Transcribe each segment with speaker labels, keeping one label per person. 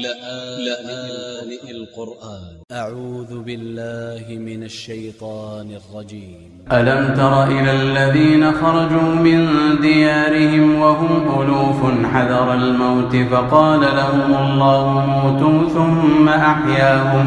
Speaker 1: لآن القرآن أ ع و ذ ب ا ل ل ه من ا ل ش ي ط ا ن ا ل ج ي م
Speaker 2: ألم تر إلى الذين خرجوا من ديارهم وهم ألوف حذر الموت فقال لهم الله موتوا ثم أحياهم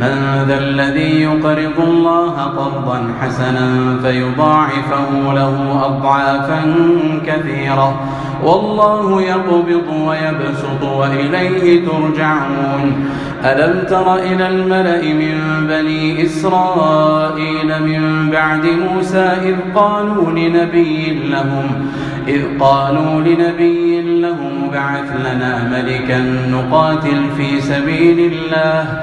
Speaker 2: من ذا الذي يقرض الله قرضا حسنا فيضاعفه له أضعافا كثيرة والله يقبض ويبسط وإليه ترجعون. ألم تر إلى الملأ من بني إسرائيل من بعد موسى إذ قالوا لنبي لهم إذ قالوا لنبي لهم ابعث لنا ملكا نقاتل في سبيل الله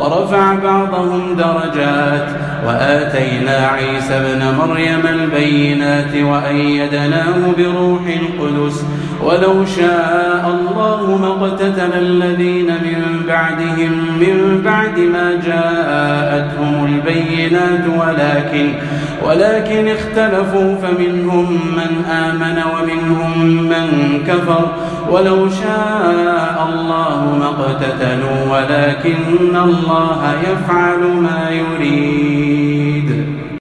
Speaker 2: ورفع بعضهم درجات وآتينا عيسى ابن مريم البينات وأيدناه بروح القدس ولو شاء الله ما اقتتل الذين من بعدهم من بعد ما جاءتهم البينات ولكن ولكن اختلفوا فمنهم من آمن ومنهم من كفر. ولو شاء الله ما اقتتلوا ولكن الله يفعل ما يريد.